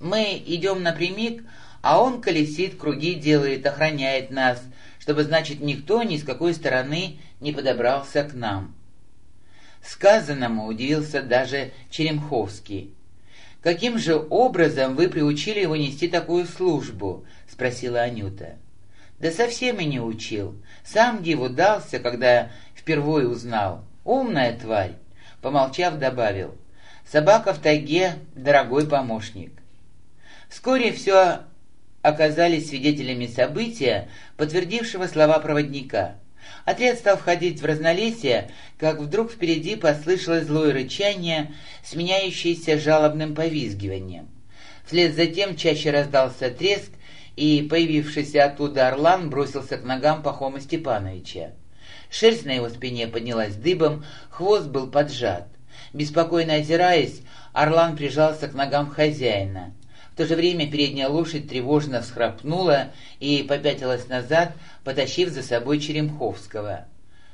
Мы идем напрямик, а он колесит, круги делает, охраняет нас, чтобы, значит, никто ни с какой стороны не подобрался к нам. Сказанному удивился даже Черемховский. «Каким же образом вы приучили его нести такую службу?» — спросила Анюта. «Да совсем и не учил. Сам диву дался, когда впервые узнал. Умная тварь!» Помолчав, добавил. «Собака в тайге — дорогой помощник». Вскоре все оказались свидетелями события, подтвердившего слова проводника. Отряд стал входить в разнолесье, как вдруг впереди послышалось злое рычание, сменяющееся жалобным повизгиванием. Вслед за тем чаще раздался треск, и появившийся оттуда орлан бросился к ногам Пахома Степановича. Шерсть на его спине поднялась дыбом, хвост был поджат. Беспокойно озираясь, орлан прижался к ногам хозяина то же время передняя лошадь тревожно всхрапнула и попятилась назад, потащив за собой Черемховского.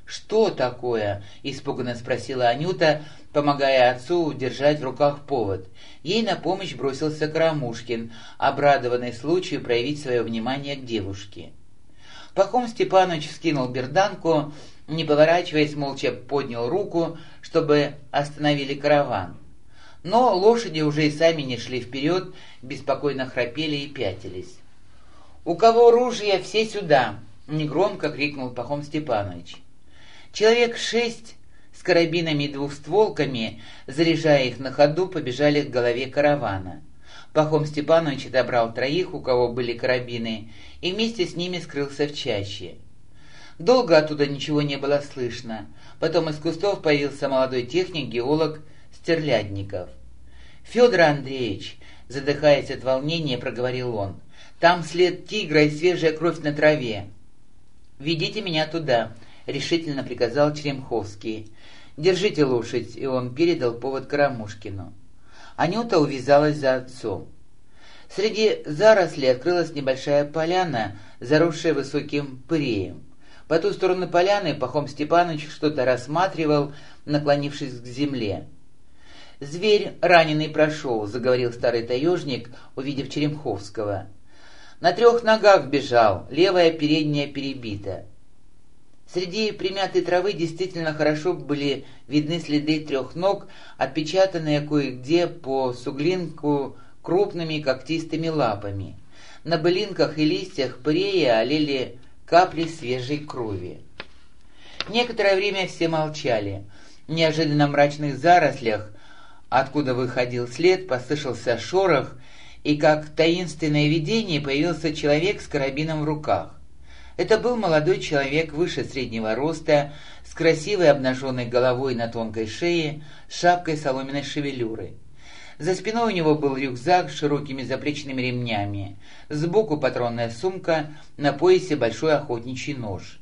«Что такое?» — испуганно спросила Анюта, помогая отцу удержать в руках повод. Ей на помощь бросился Карамушкин, обрадованный случаю проявить свое внимание к девушке. Пахом Степанович вскинул берданку, не поворачиваясь, молча поднял руку, чтобы остановили караван. Но лошади уже и сами не шли вперед, беспокойно храпели и пятились. «У кого ружья, все сюда!» — негромко крикнул Пахом Степанович. Человек шесть с карабинами и двухстволками, заряжая их на ходу, побежали к голове каравана. Пахом Степанович отобрал троих, у кого были карабины, и вместе с ними скрылся в чаще. Долго оттуда ничего не было слышно. Потом из кустов появился молодой техник-геолог Стерлядников. «Федор Андреевич», задыхаясь от волнения, проговорил он, «там след тигра и свежая кровь на траве». «Ведите меня туда», — решительно приказал Черемховский. «Держите лошадь», — и он передал повод Карамушкину. Анюта увязалась за отцом. Среди зарослей открылась небольшая поляна, заросшая высоким пыреем. По ту сторону поляны Пахом Степанович что-то рассматривал, наклонившись к земле. «Зверь раненый прошел», — заговорил старый таежник, увидев Черемховского. «На трех ногах бежал, левая передняя перебита». Среди примятой травы действительно хорошо были видны следы трех ног, отпечатанные кое-где по суглинку крупными когтистыми лапами. На былинках и листьях пырея олели капли свежей крови. Некоторое время все молчали. В неожиданно мрачных зарослях Откуда выходил след, послышался шорох, и как таинственное видение появился человек с карабином в руках. Это был молодой человек выше среднего роста, с красивой обнаженной головой на тонкой шее, шапкой соломенной шевелюры. За спиной у него был рюкзак с широкими заплечными ремнями, сбоку патронная сумка, на поясе большой охотничий нож.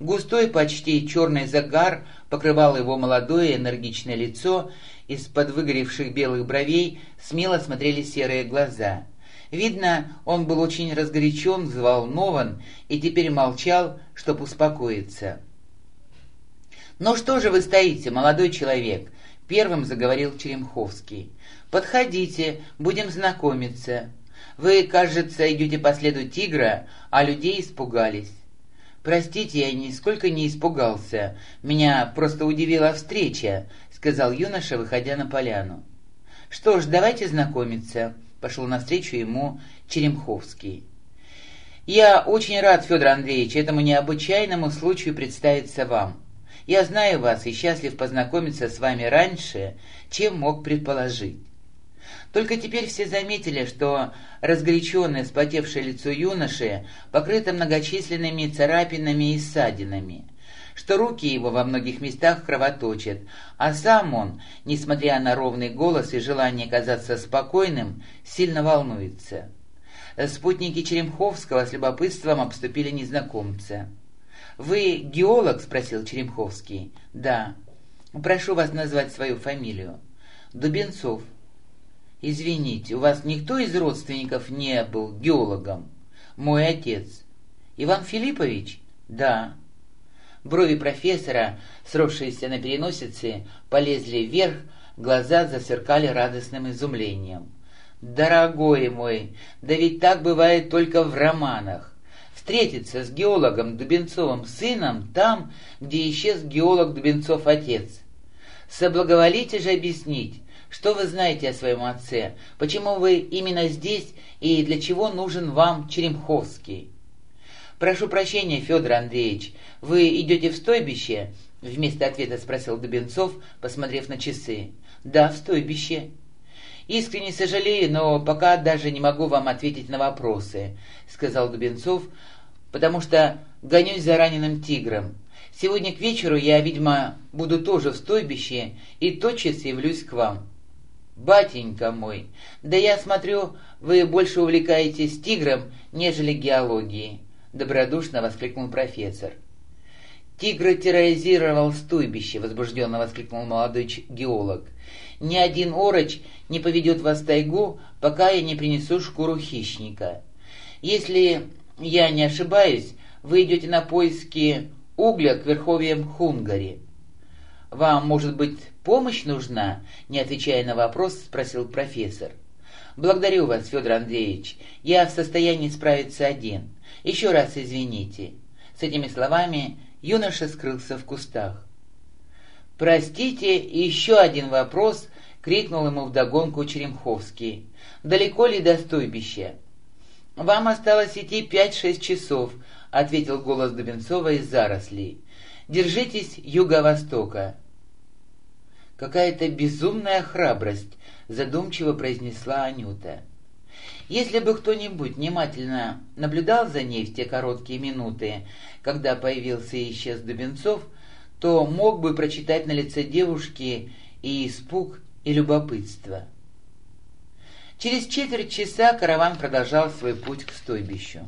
Густой, почти черный загар покрывал его молодое энергичное лицо, из-под выгоревших белых бровей смело смотрели серые глаза. Видно, он был очень разгорячен, взволнован и теперь молчал, чтобы успокоиться. «Ну что же вы стоите, молодой человек?» — первым заговорил Черемховский. «Подходите, будем знакомиться. Вы, кажется, идете по следу тигра, а людей испугались. «Простите, я нисколько не испугался. Меня просто удивила встреча», — сказал юноша, выходя на поляну. «Что ж, давайте знакомиться», — пошел навстречу ему Черемховский. «Я очень рад, Федор Андреевич, этому необычайному случаю представиться вам. Я знаю вас и счастлив познакомиться с вами раньше, чем мог предположить. Только теперь все заметили, что разгоряченное, вспотевшее лицо юноши покрыто многочисленными царапинами и ссадинами, что руки его во многих местах кровоточат, а сам он, несмотря на ровный голос и желание казаться спокойным, сильно волнуется. Спутники Черемховского с любопытством обступили незнакомца. «Вы геолог?» — спросил Черемховский. «Да». «Прошу вас назвать свою фамилию». «Дубенцов». «Извините, у вас никто из родственников не был геологом?» «Мой отец». «Иван Филиппович?» «Да». Брови профессора, сросшиеся на переносице, полезли вверх, глаза засверкали радостным изумлением. «Дорогой мой, да ведь так бывает только в романах. Встретиться с геологом Дубенцовым сыном там, где исчез геолог Дубенцов отец. Соблаговолите же объяснить, что вы знаете о своем отце, почему вы именно здесь и для чего нужен вам Черемховский?» «Прошу прощения, Федор Андреевич, вы идете в стойбище?» Вместо ответа спросил Дубенцов, посмотрев на часы. «Да, в стойбище». «Искренне сожалею, но пока даже не могу вам ответить на вопросы», — сказал Дубенцов, «потому что гонюсь за раненым тигром. Сегодня к вечеру я, видимо, буду тоже в стойбище и тотчас явлюсь к вам». «Батенька мой, да я смотрю, вы больше увлекаетесь тигром, нежели геологией», — добродушно воскликнул профессор. «Тигра терроризировал стойбище», — возбужденно воскликнул молодой геолог. «Ни один ороч не поведет вас в тайгу, пока я не принесу шкуру хищника. Если я не ошибаюсь, вы идете на поиски угля к верховьям Хунгари». «Вам, может быть, помощь нужна?» — не отвечая на вопрос, спросил профессор. «Благодарю вас, Федор Андреевич. Я в состоянии справиться один. Еще раз извините». С этими словами юноша скрылся в кустах. «Простите, еще один вопрос!» — крикнул ему вдогонку Черемховский. «Далеко ли до стойбища?» «Вам осталось идти пять-шесть часов», — ответил голос Дубенцова из зарослей. «Держитесь юго-востока». «Какая-то безумная храбрость», — задумчиво произнесла Анюта. Если бы кто-нибудь внимательно наблюдал за ней в те короткие минуты, когда появился и исчез Дубенцов, то мог бы прочитать на лице девушки и испуг, и любопытство. Через четверть часа караван продолжал свой путь к стойбищу.